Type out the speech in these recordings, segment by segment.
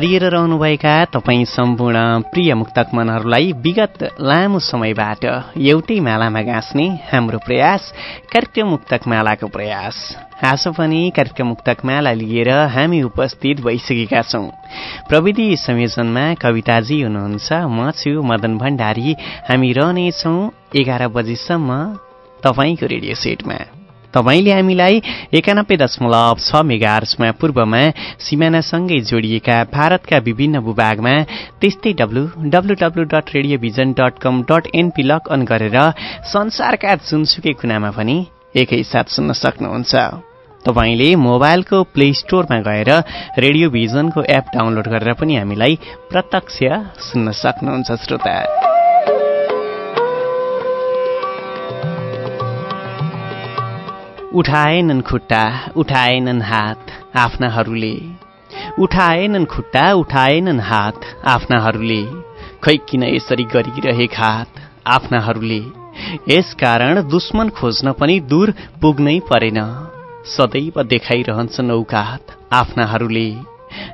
छरिएर रहनुभएका तपाईँ सम्पूर्ण प्रिय मुक्तक मनहरूलाई विगत लामो समयबाट एउटै मालामा गाँच्ने हाम्रो प्रयास कार्यक्रम मुक्तक मालाको प्रयास। आज पनि कार्यक्रम मुक्तक माला लिएर हामी उपस्थित भइसकेका छौँ। प्रविधि संयोजनमा कविताजी हुनुहुन्छ म छु मदन भण्डारी। हामी रहनेछौँ एघार बजीसम्म तपाईँको रेडियो सेटमा। तपाईँले हामीलाई एकानब्बे दशमलव छ मेगा आर्समा पूर्वमा सिमानासँगै जोडिएका भारतका विभिन्न भूभागमा त्यस्तै W W W dot radio vision dot com dot NP log on गरेर संसारका जुनसुकै कुनामा पनि एकैसाथ सुन्न सक्नुहुन्छ। तपाईँले मोबाइलको प्ले स्टोरमा गएर रेडियो भिजनको एप डाउनलोड गरेर पनि हामीलाई प्रत्यक्ष सुन्न सक्नुहुन्छ श्रोता। उठाएनन् खुट्टा उठाएनन् हात आफ्नाहरूले। उठाएनन् खुट्टा उठाएनन् हात आफ्नाहरूले। खै किन यसरी गरिरहेका हात आफ्नाहरूले? यसकारण दुश्मन खोज्न पनि दूर पुग्नै परेन। सदैव देखाइरहन्छन् औकात आफ्नाहरूले।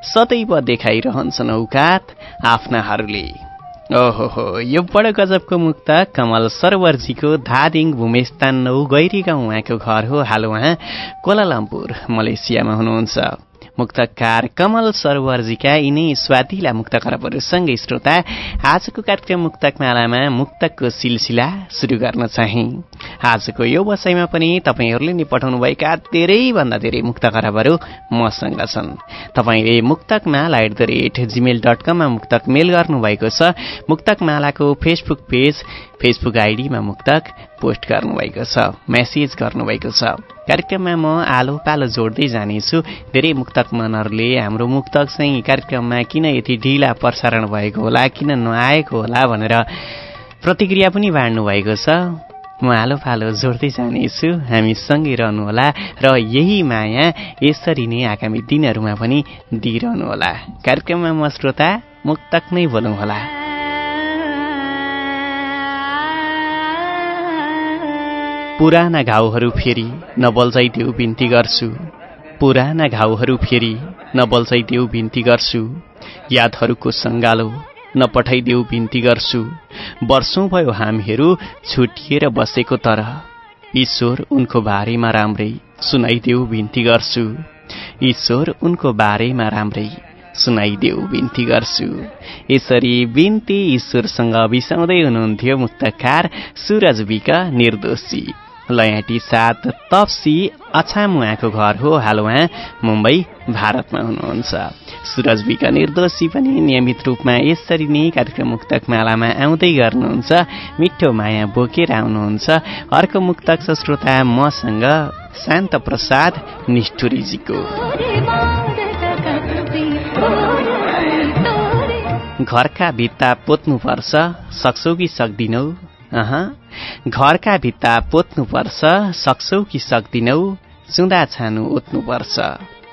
सदैव देखाइरहन्छन् औकात आफ्नाहरूले। ओहो यो बडो गजबको मुक्त कमल सरवरजीको धादिङ भूमेस्तान नौ गैरी गाउँ उहाँको घर हो। हाल उहाँ कोलालम्पुर मलेसियामा हुनुहुन्छ। मुक्तकार कमल सरोवरजीका यिनै स्वादिला मुक्त खरबहरूसँगै श्रोता आजको कार्यक्रम मुक्तक मालामा मुक्तकको सिलसिला सुरु गर्न चाहे। आजको यो वसाइमा पनि तपाईँहरूले नै पठाउनुभएका धेरैभन्दा धेरै मुक्त खराबहरू मसँग छन्। तपाईँले Muktak Mala at the rate Gmail dot कममा मुक्तक मेल गर्नुभएको छ। मुक्तक मालाको फेसबुक पेज फेसबुक आइडीमा मुक्तक पोस्ट गर्नुभएको छ मेसेज गर्नुभएको छ। कार्यक्रममा म आलो पालो जोड्दै जानेछु। धेरै मुक्तक मनहरूले हाम्रो मुक्तक चाहिँ कार्यक्रममा किन यति ढिला प्रसारण भएको होला किन नआएको होला भनेर प्रतिक्रिया पनि बाँड्नु भएको छ। म आलो पालो जोड्दै जानेछु हामी सँगै रहनुहोला र यही माया यसरी नै आगामी दिनहरूमा पनि दिइरहनुहोला। कार्यक्रममा म श्रोता मुक्तक नै बोलौँ होला पुराना घाउहरू फेरि नबल्झाइदेऊ बिन्ती गर्छु। पुराना घाउहरू फेरि नबल्झाइदेऊ बिन्ती गर्छु। यादहरूको सङ्गालो नपठाइदेऊ बिन्ती गर्छु। वर्षौँ भयो हामीहरू छुटिएर बसेको तर ईश्वर उनको बारेमा राम्रै सुनाइदेऊ बिन्ती गर्छु। ईश्वर उनको बारेमा राम्रै सुनाइदेऊ बिन्ती गर्छु। यसरी बिन्ती ईश्वरसँग बिसाउँदै हुनुहुन्थ्यो मुक्तकार सुरज विका निर्दोषी। लयाटी सात तप्सी उहाँको घर हो। हाल उहाँ मुम्बई भारतमा हुनुहुन्छ। सुरज विका निर्दोषी पनि नियमित रूपमा यसरी नै कार्यक्रम मुक्तक मालामा आउँदै गर्नुहुन्छ। मिठो माया बोकेर आउनुहुन्छ। अर्को मुक्तक छ श्रोता मसँग शान्त प्रसाद निष्ठुरीजीको। घरका भित्ता पोत्नुपर्छ। सक्छौ कि सक्दिनौ? घरका भित्ता पोत्नुपर्छ सक्छौ कि सक्दिनौ? चुँदा छानु ओत्नुपर्छ।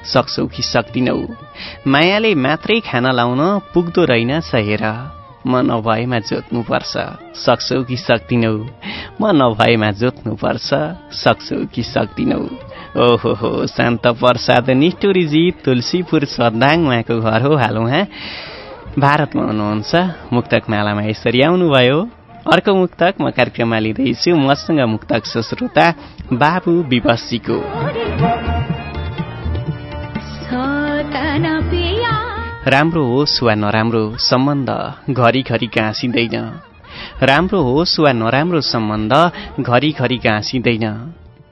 सक्छौ कि सक्दिनौ? मायाले मात्रै खाना लाउन पुग्दो रहेनछ हेर म नभएमा जोत्नुपर्छ। सक्छौ कि सक्दिनौ? म नभएमा जोत्नुपर्छ। सक्छौ कि सक्दिनौ? ओहो हो शान्त प्रसाद निष्ठुरीजी तुलसीपुर सदाङ उहाँको घर हो हाल उहाँ भारतमा हुनुहुन्छ मुक्तक मालामा यसरी आउनुभयो। अर्को मुक्तक म कार्यक्रममा लिँदैछु। मसँग मुक्तक श्रोता बाबु विवशीको राम्रो होस् वा नराम्रो सम्बन्ध घरिघरि गाँसिँदैन। राम्रो होस् वा नराम्रो सम्बन्ध घरिघरि गाँसिँदैन।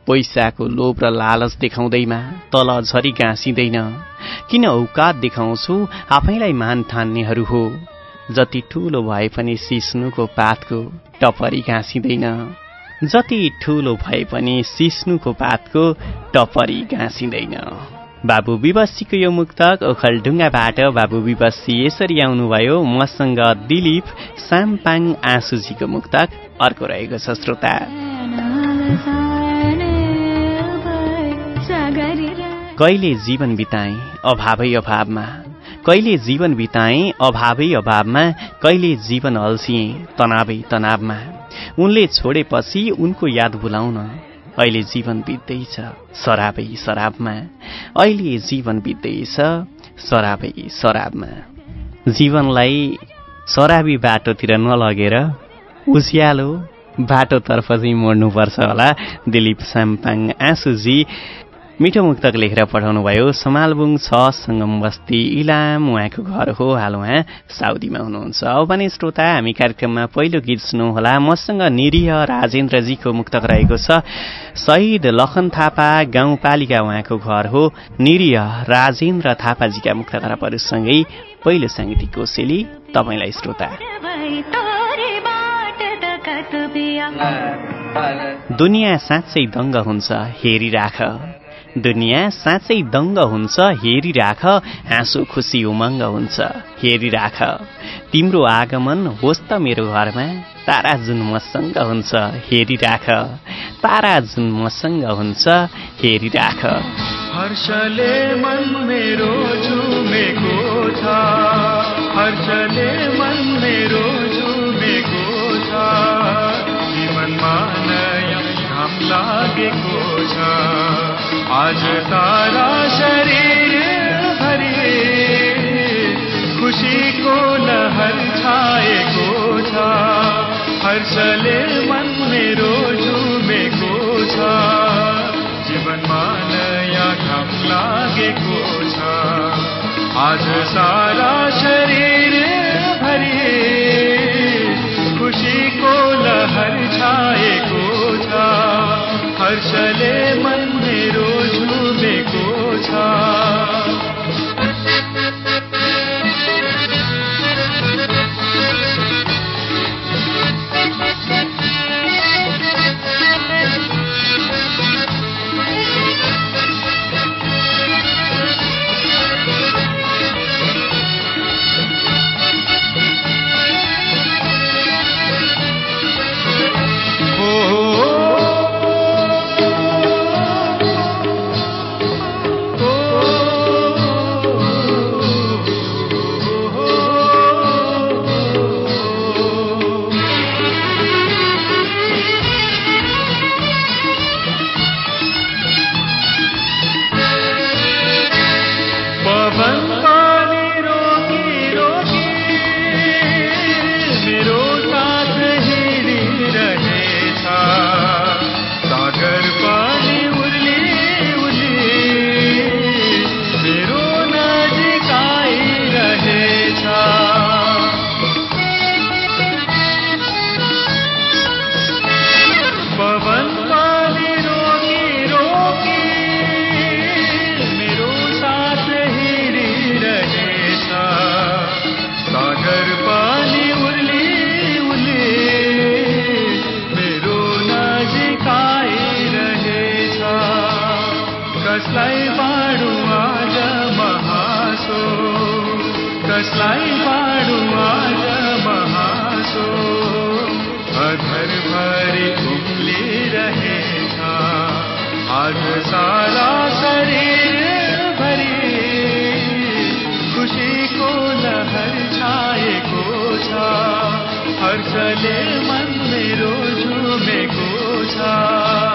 पैसाको लोभ र लालच देखाउँदैमा तल झरी गाँसिँदैन। किन औकात देखाउँछु? आफैलाई मान ठान्नेहरू हो। जति ठुलो भए पनि सिस्नुको पातको टपरी घाँसिँदैन। जति ठुलो भए पनि सिस्नुको पातको टपरी घाँसिँदैन। बाबु विवशीको यो मुक्तक ओखलढुङ्गाबाट बाबु विवशी यसरी आउनुभयो। मसँग दिलीप साम्पाङ आँसुजीको मुक्तक अर्को रहेको छ श्रोता। कहिले जीवन बिताए? अभावै अभावमा। कहिले जीवन बिताए? अभावै अभावमा। कहिले जीवन अल्छिए? तनावै तनावमा। उनले छोडेपछि उनको याद भुलाउन अहिले जीवन बित्दैछ शराबै शराबमा। अहिले जीवन बित्दैछ शराबै शराबमा। जीवनलाई शराबी बाटोतिर नलगेर उज्यालो बाटोतर्फ चाहिँ मोड्नुपर्छ होला। दिलीप साम्पाङ आँसुजी मिठो मुक्तक लेखेर पठाउनु भयो। समालबुङ छ सङ्गम बस्ती इलाम उहाँको घर हो। हाल उहाँ साउदीमा हुनुहुन्छ। अब पनि श्रोता हामी कार्यक्रममा पहिलो गीत सुन्नुहोला। मसँग निरीह राजेन्द्रजीको मुक्तक रहेको छ। शहीद लखन थापा गाउँपालिका उहाँको घर हो। निरीह राजेन्द्र थापाजीका मुक्तकरापहरूसँगै पहिलो साङ्गीतिक कोसेली तपाईँलाई श्रोता। दुनियाँ साँच्चै दङ्ग हुन्छ हेरिराख। दुनियाँ साँच्चै दङ्ग हुन्छ हेरिराख हाँसो खुसी उमङ्ग हुन्छ। हेरिराख तिम्रो आगमन होस् त मेरो घरमा तारा जुन मसँग हुन्छ हेरिराख। तारा जुन मसँग हुन्छ हेरिराख। हर्षले मन मेरो झुमेको छ। हर्षले मन मेरो लागेको छ। आज सारा शरीर भरे। खुसीको लहर छाएको छ। हर्षले मन मेरो झुमेको छ। जीवनमा नयाँ घाम लागेको छ। आज सारा शरीर भरे। खुसीको लहर छाएको छ। हर्षले मन मेरो झुमेको छ। पाठशाला शरीर भरि खुसीको लहर छाएको छ। हर्षले मन मेरो झुमेको छ।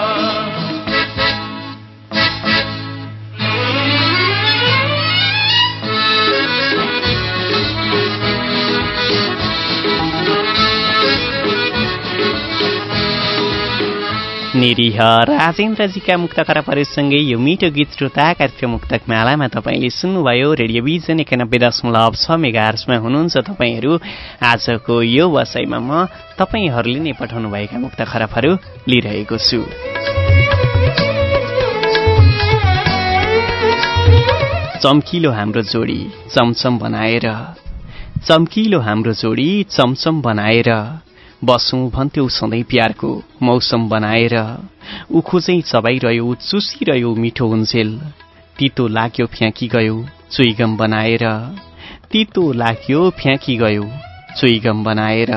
निरीह राजेन्द्रजीका मुक्त खराबहरूसँगै यो मिठो गीत श्रोता कार्यक्रम मुक्तक मालामा तपाईँले सुन्नुभयो। रेडियोभिजन एकानब्बे दशमलव छ मेगार्समा हुनुहुन्छ तपाईँहरू। आजको यो वसाइमा म तपाईँहरूले नै पठाउनुभएका मुक्त खराबहरू लिइरहेको छु। चम्किलो हाम्रो जोडी चमचम बनाएर। चम्किलो हाम्रो जोडी चमचम बनाएर। बसौँ भन्थ्यौ सधैँ प्यारको। मौसम बनाएर उखु चाहिँ चबाइरह्यो चुसिरह्यो मिठो हुन्जेल तितो लाग्यो फ्याँकी गयो चुइगम बनाएर। तितो लाग्यो फ्याँकी गयो चुइगम बनाएर।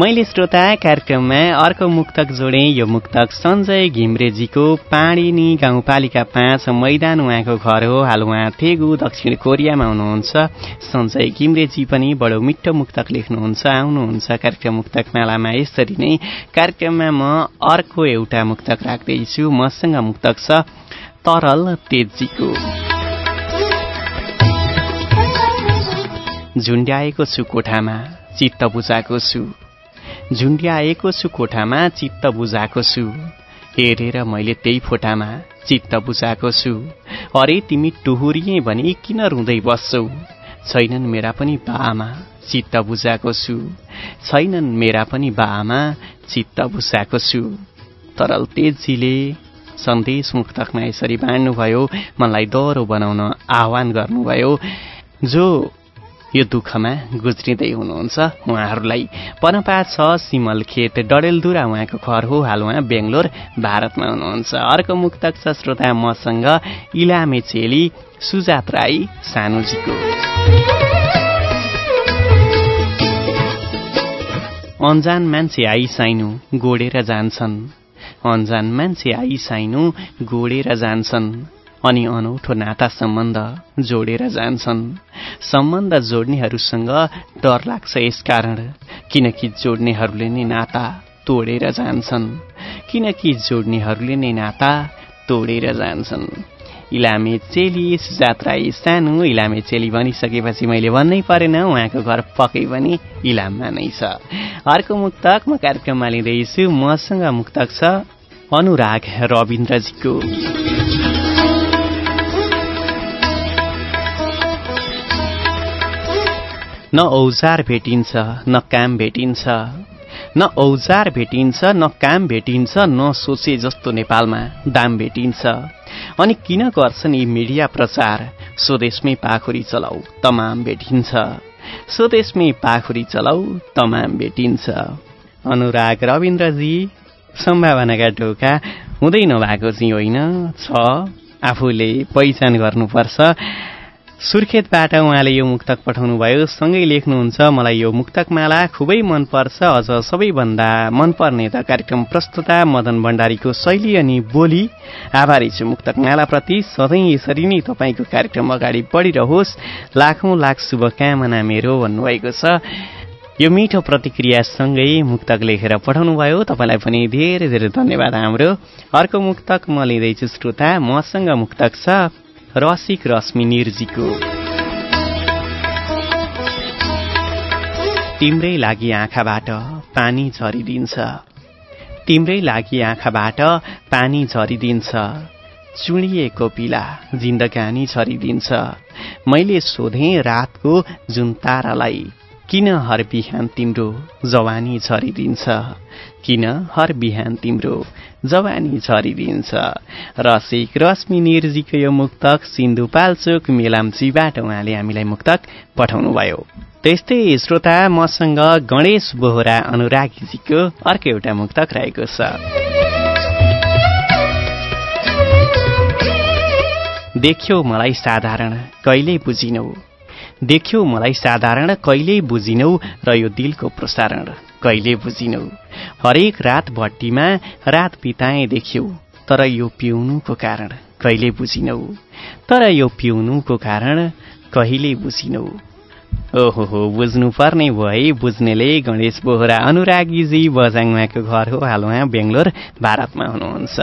मैले श्रोता कार्यक्रममा अर्को मुक्तक जोडे। यो मुक्तक सञ्जय घिम्रेजीको पाणिनी गाउँपालिका पाँच मैदान उहाँको घर हो। हाल उहाँ थेगु दक्षिण कोरियामा हुनुहुन्छ। सञ्जय घिम्रेजी पनि बडो मिठो मुक्तक लेख्नुहुन्छ। आउनुहुन्छ कार्यक्रम मुक्तक मालामा। यसरी नै कार्यक्रममा म अर्को एउटा मुक्तक राख्दैछु। मसँग मुक्तक छ तरल तेजीको। झुन्ड्याएको छु कोठामा चित्त बुझाएको छु। झुन्ड्याएको छु कोठामा चित्त बुझाएको छु। हेरेर मैले त्यही फोटामा चित्त बुझाएको छु। अरे तिमी टुहुरिए भने किन रुँदै बस्छौ? छैनन् मेरा पनि बाआमा चित्त बुझाएको छु। छैनन् मेरा पनि बाआमा चित्त बुझाएको छु। तरल तेजीले सन्देश मुक्तकमा यसरी बाँड्नुभयो मलाई डह्रो बनाउन आह्वान गर्नुभयो। जो यो दुःखमा गुज्रिँदै हुनुहुन्छ उहाँहरूलाई। पनपा छ सिमल खेत डडेलधुरा उहाँको घर हो हाल उहाँ बेङ्गलोर भारतमा हुनुहुन्छ। अर्को मुक्तक छ श्रोता मसँग इलामे चेली सुजात राई सानुजीको। अन्जान मान्छे आई साइनु गोडेर जान्छन्। अन्जान मान्छे आई साइनु गोडेर जान्छन्। अनि अनौठो नाता सम्बन्ध जोडेर जान्छन्। सम्बन्ध जोड्नेहरूसँग डर लाग्छ यसकारण किनकि जोड्नेहरूले नै नाता तोडेर जान्छन्। किनकि जोड्नेहरूले नै नाता तोडेर जान्छन्। इलामे चेली जात्रा सानो इलामे चेली भनिसकेपछि मैले भन्नै परेन उहाँको घर पक्कै पनि इलाममा नै छ। अर्को मुक्तक म कार्यक्रममा लिँदैछु। मसँग मुक्तक छ अनुराग रविन्द्रजीको। न औजार भेटिन्छ न काम भेटिन्छ। न औजार भेटिन्छ न काम भेटिन्छ न सोचे जस्तो नेपालमा दाम भेटिन्छ। अनि किन गर्छन् यी मिडिया प्रचार? स्वदेशमै पाखुरी चलाउ तमाम भेटिन्छ। स्वदेशमै पाखुरी चलाउ तमाम भेटिन्छ। अनुराग रविन्द्रजी सम्भावनाका ढोका हुँदै नभएको चाहिँ होइन छ। आफूले पहिचान गर्नुपर्छ। सुर्खेतबाट उहाँले यो मुक्तक पठाउनु भयो सँगै लेख्नुहुन्छ मलाई यो मुक्तकमाला खुबै मनपर्छ। अझ सबैभन्दा मनपर्ने त कार्यक्रम प्रस्तुता मदन भण्डारीको शैली अनि बोली। आभारी छु मुक्तकमालाप्रति सधैँ यसरी नै तपाईँको कार्यक्रम अगाडि बढिरहोस्। लाखौँ लाख शुभकामना मेरो भन्नुभएको छ। यो मिठो प्रतिक्रियासँगै मुक्तक लेखेर पठाउनु भयो तपाईँलाई पनि धेरै धेरै धन्यवाद हाम्रो। अर्को मुक्तक म लिँदैछु श्रोता। मसँग मुक्तक छ। रसिक रश्मि निर्जीको तिम्रै लागि आँखाबाट पानी झरिदिन्छ। तिम्रै लागि आँखाबाट पानी झरिदिन्छ। चुडिएको पिला जिन्दगानी झरिदिन्छ। मैले सोधेँ रातको जुन तारालाई किन हर बिहान तिम्रो जवानी झरिदिन्छ? किन हर बिहान तिम्रो जवानी झरिदिन्छ रसिक रश्मि निर्जीको यो मुक्तक सिन्धुपाल्चोक मेलाम्चीबाट उहाँले हामीलाई मुक्तक पठाउनुभयो। त्यस्तै श्रोता मसँग गणेश बोहरा अनुरागीजीको अर्को एउटा मुक्तक रहेको छ। देख्यो मलाई साधारण कहिल्यै बुझिनौ। देख्यो मलाई साधारण कहिल्यै बुझिनौ र यो दिलको प्रसारण कहिले बुझिनौ। हरेक रात भट्टीमा रात बिताए देख्यौ तर यो पिउनुको कारण कहिले बुझिनौ? तर यो पिउनुको कारण कहिले बुझिनौ? ओहो हो बुझ्नुपर्ने भए बुझ्नेले गणेश बोहरा अनुरागीजी बजाङमाको घर हो हाल उहाँ बेङ्गलोर भारतमा हुनुहुन्छ।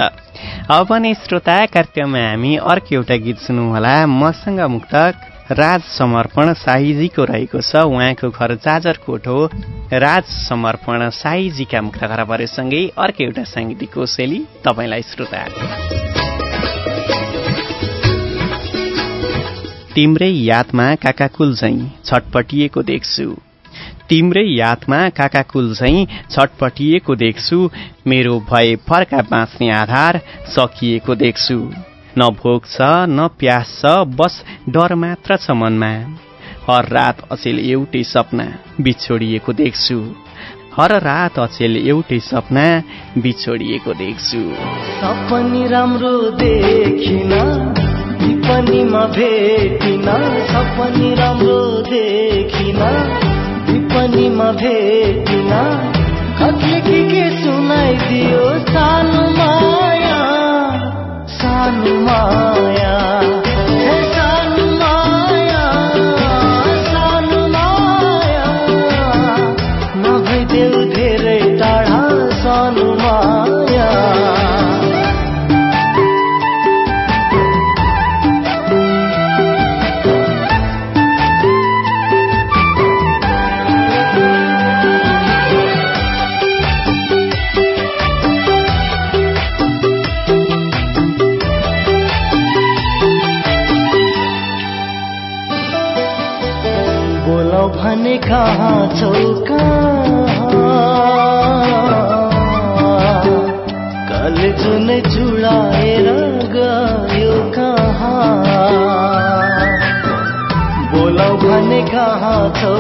अब पनि श्रोता कार्यक्रममा हामी अर्को एउटा गीत सुनौँ मसँग मुक्तक राज समर्पण साईजीको रहेको छ। उहाँको घर जाजरकोट हो। राज समर्पण साईजीका मुक्त खराबहरूसँगै अर्को एउटा साङ्गीतिक कोसेली तपाईँलाई श्रोता। तिम्रै यादमा काकाकुल झैँ छटपटिएको देख्छु। तिम्रै यादमा काकाकुल झैँ छटपटिएको देख्छु। मेरो भए फर्का बाँच्ने आधार सकिएको देख्छु। न भोक छ न प्यास छ बस डर मात्र छ मनमा। हर रात अचेल एउटै सपना बिछोडिएको देख्छु। हर रात अचेल एउटै सपना बिछोडिएको देख्छु। सपनी राम्रो देखिन विपनीमा भेटिन। सपनी राम्रो देखिन विपनीमा भेटिन। कतिले के के सुनाइदियो सानो माया। कहाँ छौ कहाँ कले जुन चुडाएर गयो कहाँ? बोलाउ भने कहाँ छौ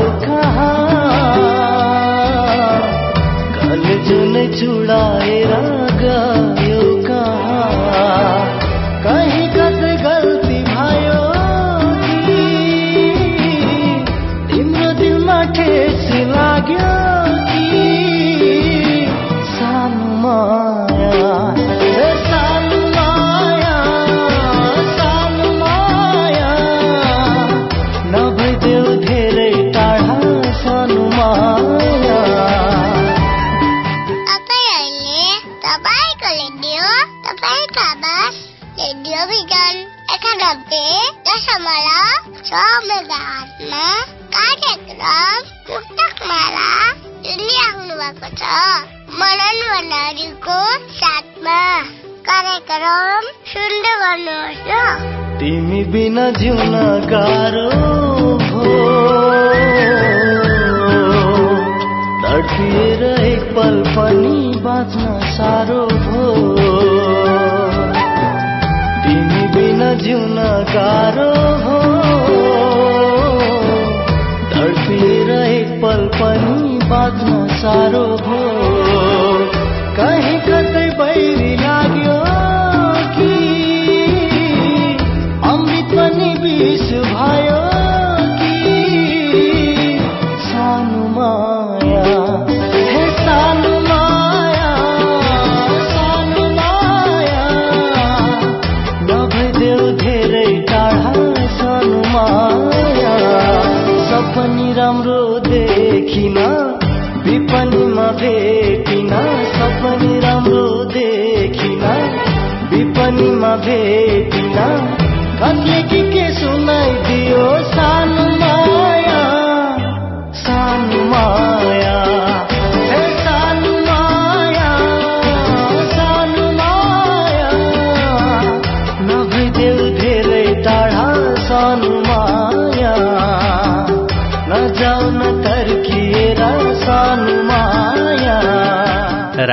भएको छ। मनन भण्डारीको साथमा कार्यक्रम सुन्दै गर्नुहोस् ल। तिमी बिना जिउन गाह्रो भो तडपिएर एक पल पनि बाँच्न साह्रो भो तिमी बिना जिउन गाह्रो भो तडपिएर एक पल पनि बाँच्न साह्रो भो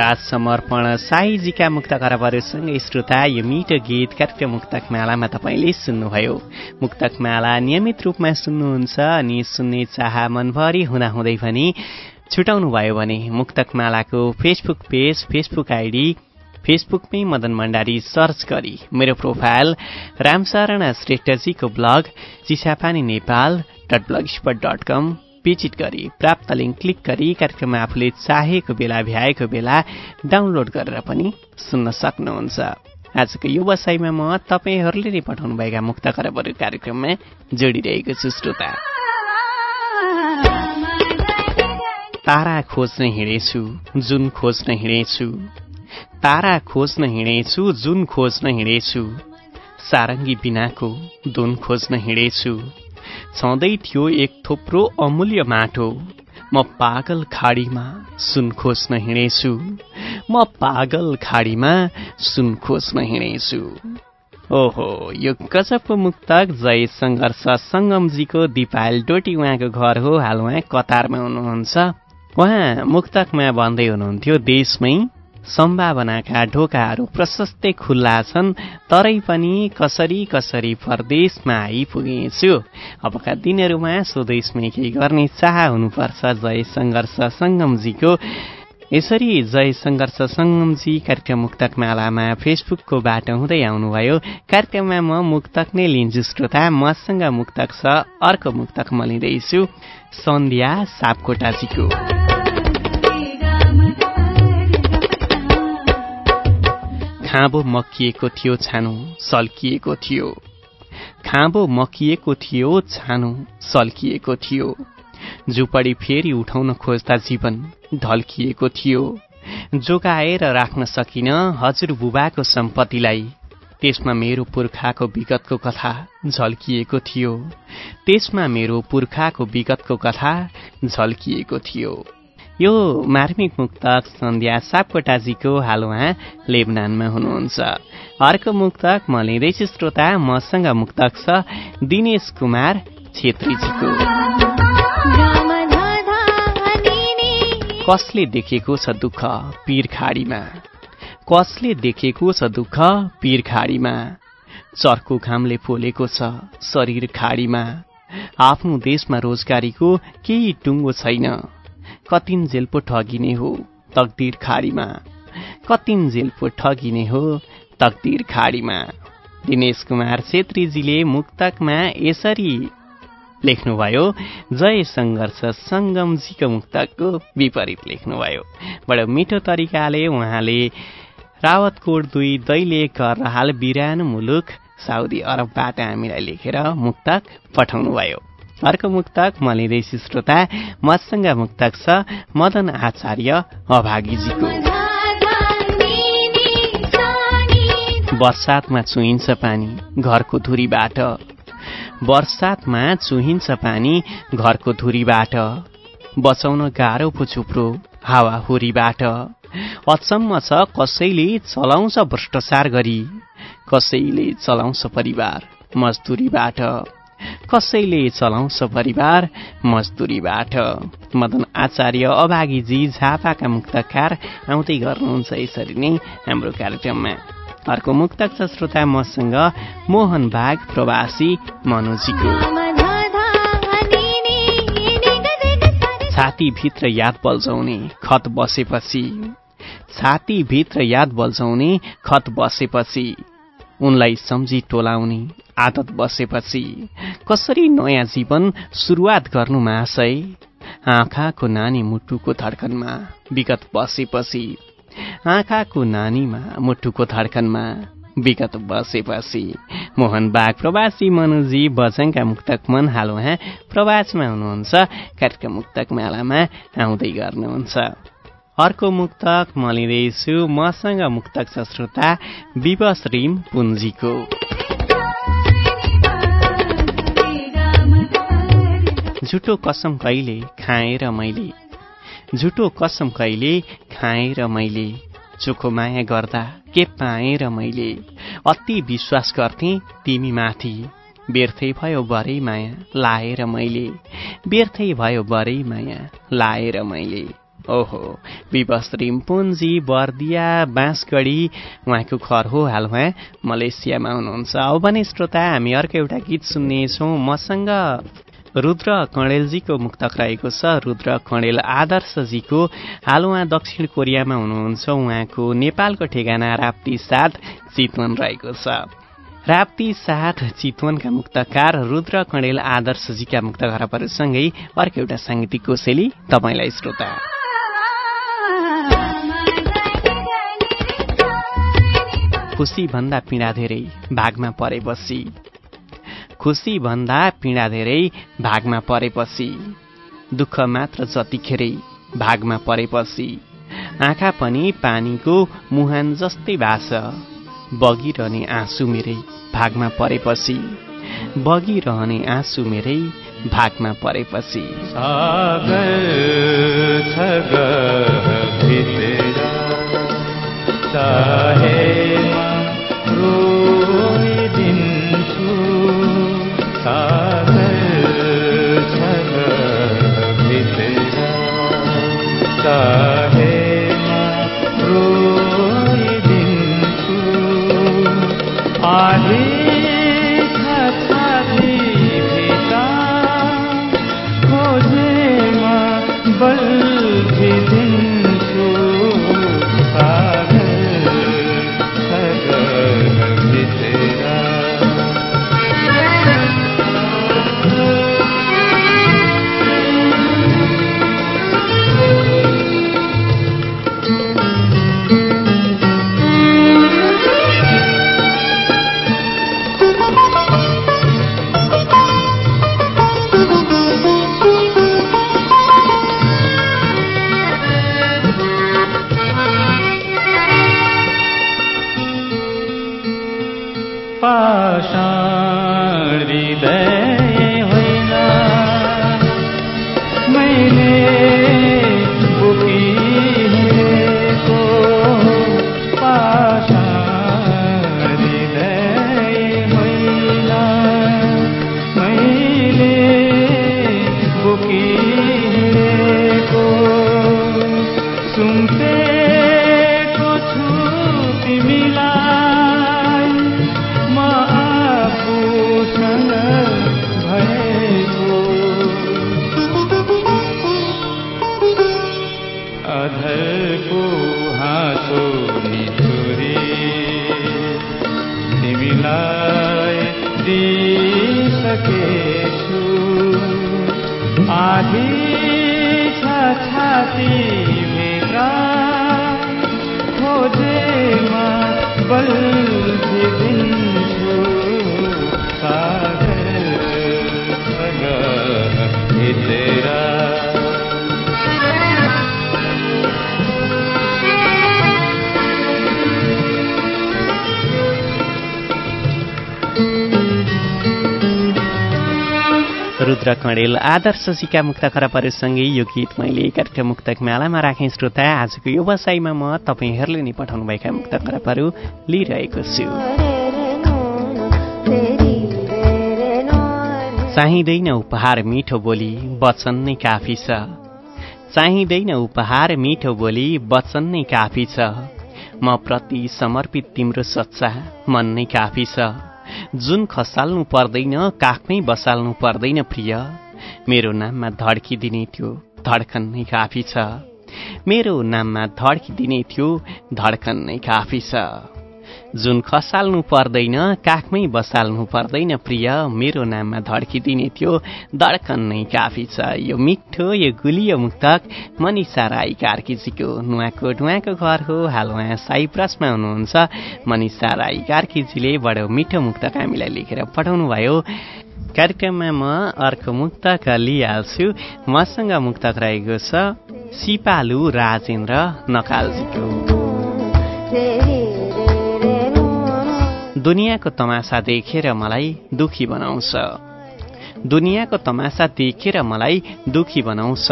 राज समर्पण साईजीका मुक्त खराबहरूसँगै श्रोता यो मिठो गीत कार्यक्रम मुक्तक मालामा तपाईँले सुन्नुभयो। मुक्तक माला नियमित रूपमा सुन्नुहुन्छ अनि सुन्ने चाह मनभरि हुँदाहुँदै पनि छुटाउनु भयो भने मुक्तक मालाको फेसबुक पेज फेसबुक आइडी फेसबुकमै मदन भण्डारी सर्च गरी मेरो profile Ramsharan श्रेष्ठजीको blog Chisapani Nepal dot blog spot dot com visit गरी प्राप्त लिङ्क क्लिक गरी कार्यक्रममा आफूले चाहेको बेला भ्याएको बेला डाउनलोड गरेर पनि सुन्न सक्नुहुन्छ। आजको यो बसाइमा म तपाईँहरूले नै पठाउनुभएका मुक्त खरबहरू कार्यक्रममा जोडिरहेको छु श्रोता। तारा खोज्न हिँडेछु जुन खोज्न हिँडेछु। तारा खोज्न हिँडेछु जुन खोज्न हिँडेछु। सारङ्गी बिनाको दुन खोज्न हिँडेछु। छँदै थियो एक थोप्रो अमूल्य माटो। म पागल खाडीमा सुन खोज्न हिँडेछु। म पागल खाडीमा सुन खोज्न हिँडेछु। ओहो यो गजबको मुक्तक जय सङ्घर्ष सङ्गमजीको दिपाल डोटी उहाँको घर हो। हाल उहाँ कतारमा हुनुहुन्छ। उहाँ मुक्तकमा भन्दै हुनुहुन्थ्यो देशमै सम्भावनाका ढोकाहरू प्रशस्तै खुल्ला छन् तरै पनि कसरी कसरी परदेशमा आइपुगेछु? अबका दिनहरूमा स्वदेशमै केही गर्ने चाह हुनुपर्छ जय सङ्घर्ष सङ्गमजीको। यसरी जय सङ्घर्ष सङ्गमजी कार्यक्रम मुक्तक मालामा फेसबुकको बाटो हुँदै आउनुभयो। कार्यक्रममा म मुक्तक नै लिन्छु श्रोता मसँग मुक्तक छ अर्को मुक्तक म लिँदैछु। सन्ध्या सापकोटाजीको। खाँबो मकिएको थियो छानो सल्किएको थियो। खाँबो मकिएको थियो छानो सल्किएको थियो। झुपडी फेरि उठाउन खोज्दा जीवन ढल्किएको थियो। जोगाएर राख्न सकिन हजुर बुबाको सम्पत्तिलाई त्यसमा मेरो पुर्खाको विगतको कथा झल्किएको थियो। त्यसमा मेरो पुर्खाको विगतको कथा झल्किएको थियो। यो मार्मिक मुक्तक सन्ध्या सापकोटाजीको हाल उहाँ लेबनानमा हुनुहुन्छ। अर्को मुक्तक म लिँदैछु श्रोता मसँग मुक्तक छ दिनेश कुमार छेत्रीजीको। कसले देखेको छ दुःख पीर खाडीमा कसले देखेको छ दुःख पीर खाडीमा चर्को घामले पोलेको छ शरीर खाडीमा। आफ्नो देशमा रोजगारीको केही टुङ्गो छैन। कतिन जेल ठगिने हो तकदिर खाडीमा। कतिन जेल ठगिने हो तकदिर खाडीमा। दिनेश कुमार छेत्रीजीले मुक्तकमा यसरी लेख्नुभयो जय सङ्घर्ष सङ्गमजीको मुक्तकको विपरीत लेख्नुभयो। बडो मिठो तरिकाले उहाँले रावतकोट दुई दैले कर हाल बिरानो मुलुक साउदी अरबबाट हामीलाई लेखेर मुक्तक पठाउनुभयो। अर्को मुक्तक म लिँदैछु श्रोता मसँग मुक्तक छ मदन आचार्य अभागीजीको। बर्सातमा चुहिन्छ पानी घरको धुरीबाट। बर्सातमा चुहिन्छ पानी घरको धुरीबाट। बचाउन गाह्रो पो चुप्रो हावाहुरीबाट अचम्म छ कसैले चलाउँछ भ्रष्टाचार गरी कसैले चलाउँछ परिवार मजदुरीबाट। कसैले चलाउँछ परिवार मजदुरीबाट। मदन आचार्य अभागीजी झापाका मुक्तकार आउँदै गर्नुहुन्छ यसरी नै हाम्रो कार्यक्रममा। अर्को मुक्तक छ श्रोता मसँग मोहन बाग प्रवासी मनोजीको। छातीभित्र याद बल्झाउने खत बसेपछि। छातीभित्र याद बल्झाउने खत बसेपछि। उनलाई सम्झी टोलाउने आदत बसेपछि कसरी नयाँ जीवन सुरुवात गर्नु महाशय आँखाको नानी मुटुको धड्कनमा विगत बसेपछि आँखाको नानीमा मुटुको धड्कनमा विगत बसेपछि मोहन बाग प्रवासी मनुजी बजङका मुक्तक मन हाल उहाँ प्रवासमा हुनुहुन्छ कार्यक्रम मुक्तक मेलामा आउँदै गर्नुहुन्छ। अर्को मुक्तक म लिँदैछु मसँग मुक्तक छ श्रोता विवश रिम पुन्जीको। झुटो कसम कहिले खाएर मैले। झुटो कसम कहिले खाएर मैले। चोखो माया गर्दा के पाएर मैले। अति विश्वास गर्थे तिमी माथि। व्यर्थै भयो बरै माया लाएर मैले। व्यर्थै भयो बरै माया लाएर मैले। ओहो विवश रिम्पुन्जी बर्दिया बाँसगढी उहाँको घर हो हाल उहाँ मलेसियामा हुनुहुन्छ। अब भने श्रोता हामी अर्को एउटा गीत सुन्नेछौँ मसँग। रुद्र कणेलजीको मुक्तक रहेको छ। रुद्र कणेल आदर्शजीको हाल उहाँ दक्षिण कोरियामा हुनुहुन्छ। उहाँको नेपालको ठेगाना राप्ती साथ चितवन रहेको छ। राप्ती साथ चितवनका मुक्तकार रुद्र कणेल आदर्शजीका मुक्त घरपहरूसँगै अर्को एउटा साङ्गीतिक कोसेली तपाईँलाई श्रोता। खुसी भन्दा पीडा धेरै भागमा परेपछि। खुसी भन्दा पीडा धेरै भागमा परेपछि दुःख मात्र जतिखेरै भागमा परेपछि आँखा पनि पानीको मुहान जस्तै भाष बगिरहने आँसु मेरै भागमा परेपछि बगिरहने आँसु मेरै भागमा परेपछि। चाहे माथि छ छातीभित्र खोजेमा बल दिन। रुद्र कणेल आदर्श सिका मुक्त यो गीत मैले कार्यक्रम मुक्तक मालामा राखेँ श्रोता। आजको यो बसाइमा म तपाईँहरूले नै पठाउनुभएका मुक्त खराबहरू लिइरहेको छु। चाहिँदैन उपहार मिठो बोली वचन नै काफी छ। चाहिँदैन उपहार मिठो बोली वचन नै काफी छ। म प्रति समर्पित तिम्रो सच्चा मन नै काफी छ। जुन खसाल्नु पर्दैन काखमै बसाल्नु पर्दैन प्रिय। मेरो नाममा धड्किदिने थियो धड्कन नै काफी छ। मेरो नाममा धड्किदिने थियो धड्कन नै काफी छ। जुन खसाल्नु पर्दैन काखमै बसाल्नु पर्दैन प्रिय मेरो नाममा धड्किदिने थियो धड्कन नै काफी छ। यो मिठो यो गुलियो मुक्तक मनिषा राई कार्कीजीको नुहाको ढुवाको घर हो। हाल उहाँ साइप्रसमा हुनुहुन्छ। मनिषा राई कार्कीजीले बडो मिठो मुक्तक हामीलाई लेखेर पठाउनु भयो कार्यक्रममा म अर्को मुक्तक लिइहाल्छु। मसँग मुक्तक रहेको छ सिपालु राजेन्द्र नकालजीको। दुनियाँको तमासा देखेर मलाई दुखी बनाउँछ। दुनियाँको तमासा देखेर मलाई दुखी बनाउँछ।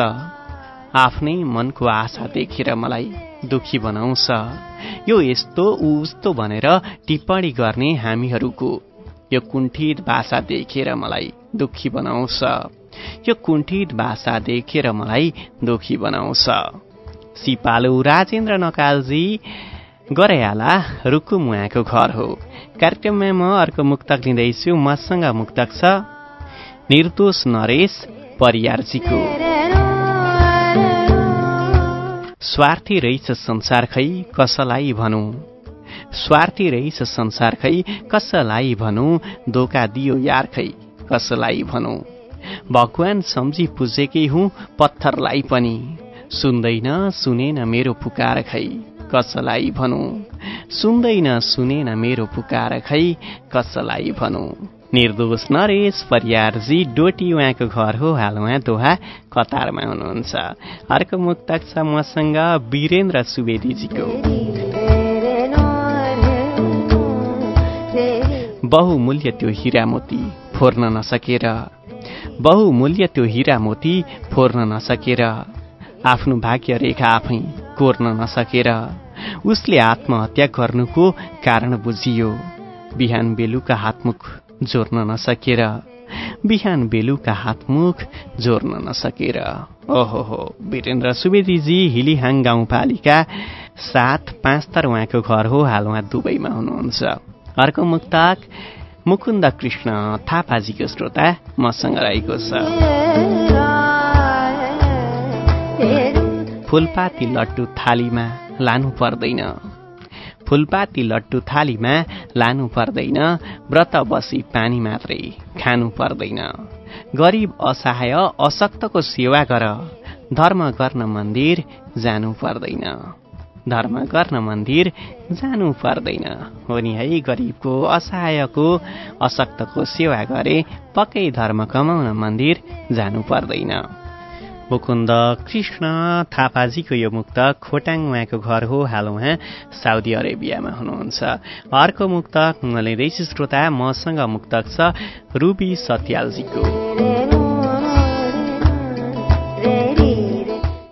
आफ्नै मनको आशा देखेर मलाई दुखी बनाउँछ। यो यस्तो उस्तो भनेर टिप्पणी गर्ने हामीहरूको। यो कुण्ठित भाषा देखेर मलाई दुखी बनाउँछ। यो कुण्ठित भाषा देखेर मलाई दुखी बनाउँछ। सिपालु राजेन्द्र नकालजी गरायाला रुकुमुवाको घर हो। कार्यक्रममा म अर्को मुक्तक लिँदैछु मसँग मुक्तक छ निर्दोष नरेश परियारजीको। स्वार्थी रहेछ संसार खै कसलाई भनौँ? स्वार्थी रहेछ संसार खै कसलाई भनौँ? धोका दियो यार खै कसलाई भनौँ? भगवान सम्झी पुजेकै हुँ पत्थरलाई पनि। सुन्दैन सुनेन मेरो पुकार खै कसलाई भनौँ? सुन्दैन सुनेन मेरो पुकार खै कसलाई भनौँ? निर्दोष नरेश परियारजी डोटी उहाँको घर हो हाल उहाँ दोहा कतारमा हुनुहुन्छ। अर्को मुक्तक छ मसँग वीरेन्द्र सुवेदीजीको। बहुमूल्य त्यो हिरा मोती फोर्न नसकेर। बहुमूल्य त्यो हिरा मोती फोर्न नसकेर। आफ्नो भाग्य रेखा आफै कोर्न नसकेर। उसले आत्महत्या गर्नुको कारण बुझियो। बिहान बेलुका हातमुख जोड्न नसकेर बिहान बेलुका हातमुख जोड्न नसकेर। ओहो हो वीरेन्द्र सुवेदीजी हिलिहाङ गाउँपालिका सात पाँच तर उहाँको घर हो हाल उहाँ दुबईमा हुनुहुन्छ। अर्को मुक्ताक मुकुन्द कृष्ण थापाजीको श्रोता मसँग रहेको छ। फुलपाती लट्टु थालीमा लानु पर्दैन। फुलपाती लट्टु थालीमा लानु पर्दैन व्रत बसी पानी मात्रै खानु पर्दैन। गरिब असहाय अशक्तको सेवा गर धर्म गर्न मन्दिर जानु पर्दैन। धर्म गर्न मन्दिर जानु पर्दैन। हो नि है गरिबको असहायको अशक्तको सेवा गरे पक्कै धर्म कमाउन मन्दिर जानु पर्दैन। मुकुन्द कृष्ण थापाजीको यो मुक्त खोटाङ उहाँको घर हो। हाल उहाँ साउदी अरेबियामा हुनुहुन्छ। अर्को मुक्त लिँदैछु श्रोता मसँग मुक्तक छ रुबी सत्यालजीको।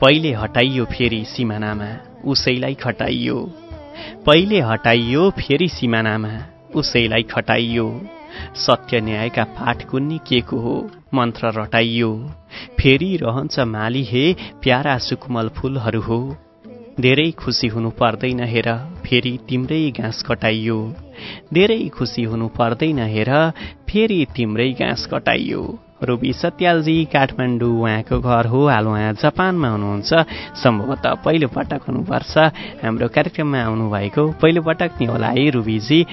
पहिले हटाइयो फेरि सिमानामा उसैलाई खटाइयो। पहिले हटाइयो फेरि सिमानामा उसैलाई खटाइयो। सत्य न्यायका पाठ कुन्नी के को हो। मन्त्र रटाइयो। फेरि रहन्छ माली हे प्यारा सुकमल फुलहरू हो। धेरै खुसी हुनु पर्दैन हेर फेरि तिम्रै घाँस कटाइयो। धेरै खुसी हुनु पर्दैन हेर फेरि तिम्रै घाँस कटाइयो। रुबी सत्यालजी काठमाडौँ उहाँको घर हो। हाल उहाँ जापानमा हुनुहुन्छ। सम्भवतः पहिलोपटक हुनुपर्छ। हाम्रो कार्यक्रममा आउनुभएको पहिलोपटक नि होला है रुबीजी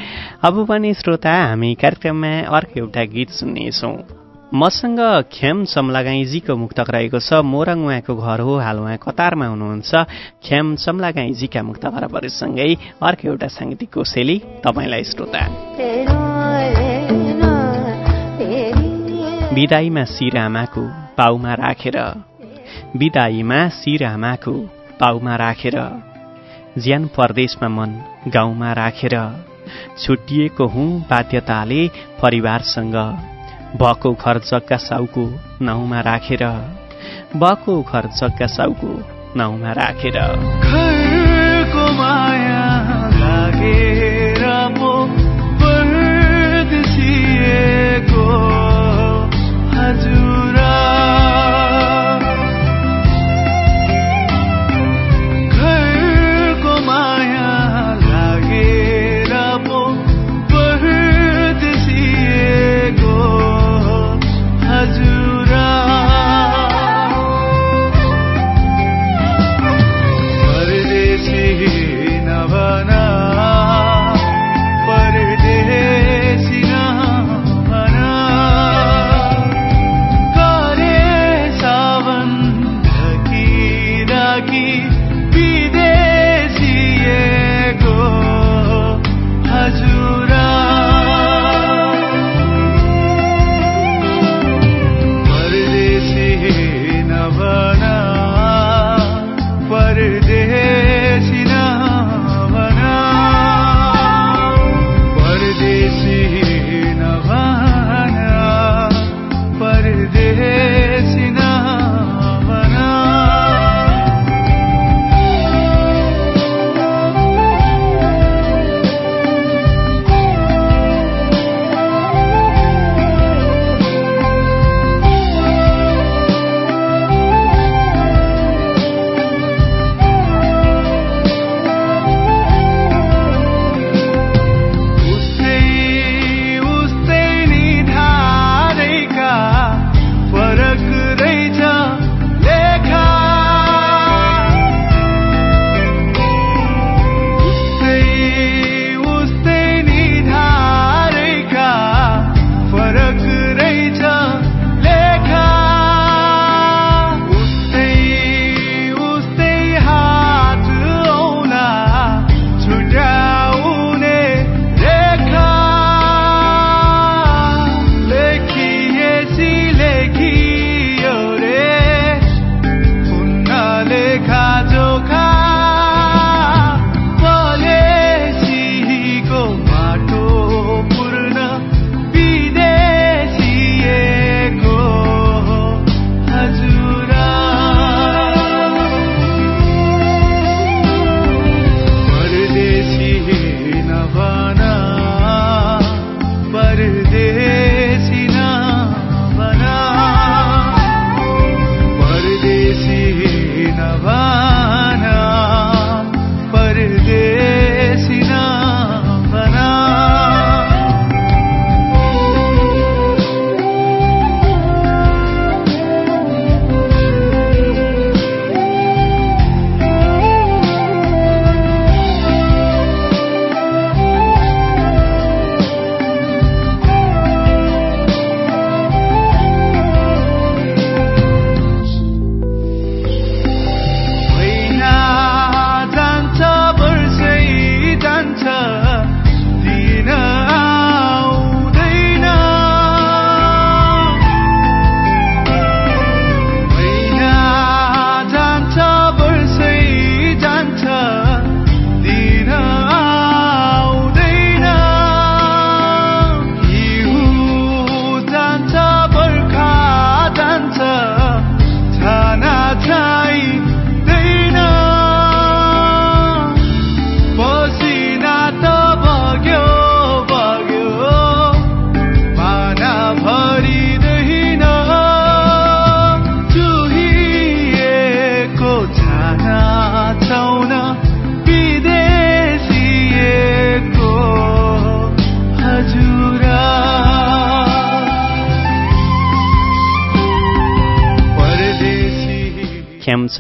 अब पनि श्रोता हामी कार्यक्रममा अर्को एउटा गीत सुन्नेछौँ। मसँग ख्याम चम्लागाईजीको मुक्तक रहेको छ। मोरङ उहाँको घर हो। हाल उहाँ कतारमा हुनुहुन्छ। ख्याम चम्लागाईजीका मुक्त खराबहरूसँगै अर्को एउटा साङ्गीतिक कोसेली तपाईँलाई श्रोता। बिदाईमा सिरामाको पाउमा राखेर बिदाईमा सिरामाको पाउमा राखेर ज्यान परदेशमा मन गाउँमा राखेर छुट्टिएको हुँ बाध्यताले परिवारसँग भएको घर जग्गा साउको नाउँमा राखेर भएको घर जग्गा साउको नाउँमा राखेर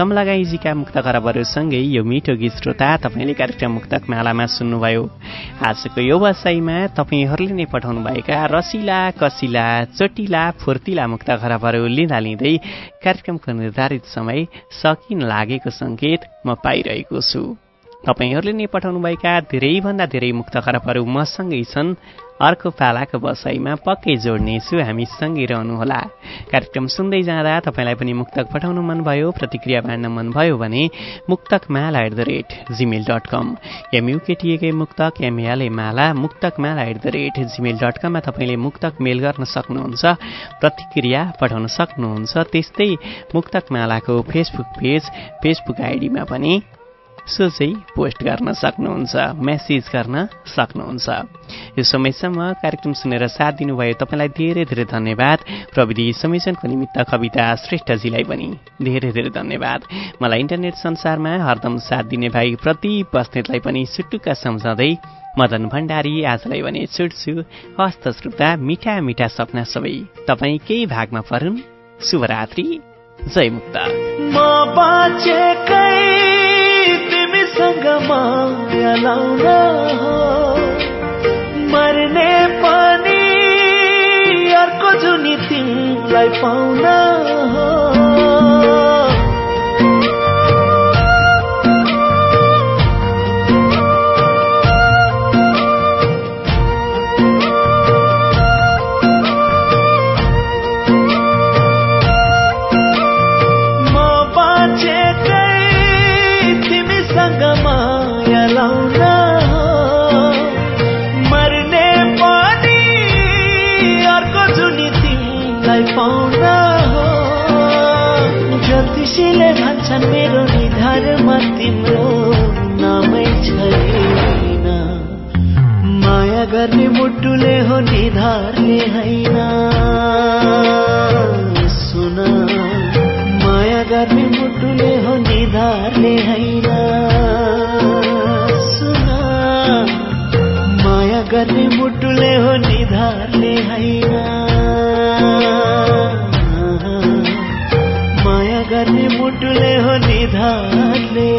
समलगाईजीका मुक्त खराबहरूसँगै यो मिठो गीत श्रोता तपाईँले कार्यक्रम मुक्तक मालामा सुन्नुभयो। आजको यो वसाईमा तपाईँहरूले नै पठाउनुभएका रसिला कसिला चोटिला फुर्तिला मुक्त खराबहरू लिँदा लिँदै कार्यक्रमको निर्धारित समय सकिन लागेको सङ्केत म पाइरहेको छु। तपाईँहरूले नै पठाउनुभएका धेरैभन्दा धेरै मुक्त खराबहरू मसँगै छन्। अर्को पालाको बसाइमा पक्कै जोड्नेछु हामी सँगै रहनुहोला। कार्यक्रम सुन्दै जाँदा तपाईँलाई पनि मुक्तक पठाउनु मनभयो प्रतिक्रिया बाँड्न मनभयो भने Muktak Mala at the rate Gmail dot com. एमयुकेटिएकै Muktak MLA Mala Muktak Mala at the rate Gmail dot कममा तपाईँले मुक्तक मेल गर्न सक्नुहुन्छ प्रतिक्रिया पठाउन सक्नुहुन्छ त्यस्तै मुक्तक मालाको फेसबुक पेज फेसबुक आइडीमा पनि सोझै पोस्ट गर्न सक्नुहुन्छ मेसेज गर्न सक्नुहुन्छ। यो समयसम्म कार्यक्रम सुनेर साथ दिनुभयो तपाईँलाई धेरै धेरै धन्यवाद। प्रविधि संयोजनको निमित्त कविता श्रेष्ठजीलाई पनि धेरै धेरै धन्यवाद। मलाई इन्टरनेट संसारमा हरदम साथ दिने भाइ प्रति बस्नेतलाई पनि सुटुक्का सम्झाउँदै मदन भण्डारी आजलाई भने छुट्छु। हस्त श्रोता मिठा मिठा सपना सबै तपाईँ केही भागमा परुन् शुभरात्रि जय मुक्त। म बाँचेकै तिमीसँग माया लाउन मर्ने पनि अर्को जुनी तिमीलाई पाउन माया गर्ने मुटुले हो निधारले होइन सुन माया गर्ने मुटुले हो निधारले होइन सुन माया गर्ने मुटुले हो निधारले होइन माया गर्ने मुटुले हो निधारले